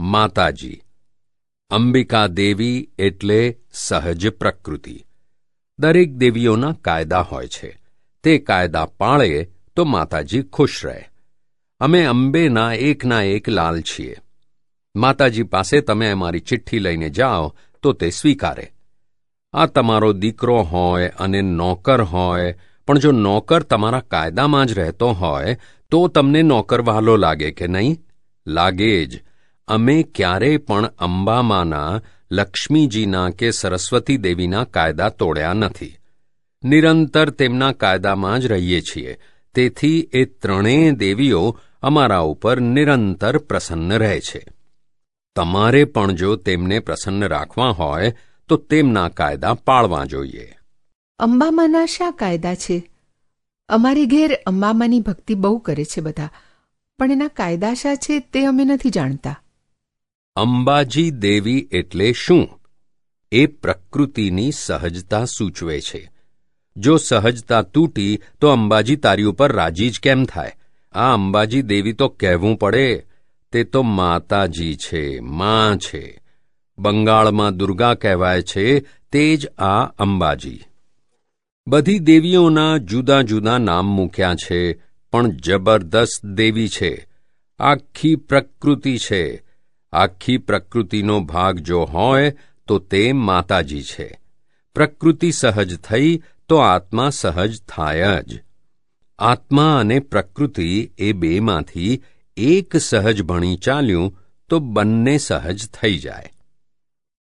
માતાજી. અંબિકા દેવી એટલે સહજ પ્રકૃતિ. દરેક દેવીઓના કાયદા હોય છે. તે કાયદા પાળે તો માતાજી ખુશ રહે. અમે અંબેના એકના એક લાલ છીએ. માતાજી પાસે તમે અમારી ચિઠ્ઠી લઈને જાઓ તો તે સ્વીકારે. આ તમારો દીકરો હોય અને નોકર હોય, પણ જો નોકર તમારા કાયદામાં જ રહેતો હોય, તો તમને નોકર વહાલો લાગે કે નહીં? લાગે જ. અમે ક્યારેય પણ અંબામાના, લક્ષ્મીજીના કે સરસ્વતી દેવીના કાયદા તોડ્યા નથી. નિરંતર તેમના કાયદામાં જ રહીએ છીએ. તેથી એ ત્રણેય દેવીઓ અમારા ઉપર નિરંતર પ્રસન્ન રહે છે. તમારે પણ જો તેમને પ્રસન્ન રાખવા હોય, તો તેમના કાયદા પાળવા જોઈએ. અંબામાના શા કાયદા છે? અમારી ઘેર અંબામાની ભક્તિ બહુ કરે છે બધા. પણ એના કાયદા શા છે તે અમે નથી જાણતા. અંબાજી દેવી એટલે શું? એ પ્રકૃતિની સહજતા સૂચવે છે. જો સહજતા તૂટી, તો અંબાજી તારી ઉપર રાજી જ કેમ થાય? આ અંબાજી દેવી તો કહેવું પડે, તે તો માતાજી છે, માં છે. બંગાળમાં દુર્ગા કહેવાય છે, તે જ આ અંબાજી. બધી દેવીઓના જુદા જુદા નામ મૂક્યા છે, પણ જબરદસ્ત દેવી છે. આખી પ્રકૃતિ છે. આખી પ્રકૃતિનો ભાગ જો હોય, તો તે માતાજી છે. પ્રકૃતિ સહજ થઈ, તો આત્મા સહજ થાય જ. આત્મા અને પ્રકૃતિ એ બેમાંથી એક સહજ ભણી ચાલ્યું, તો બંને સહજ થઈ જાય.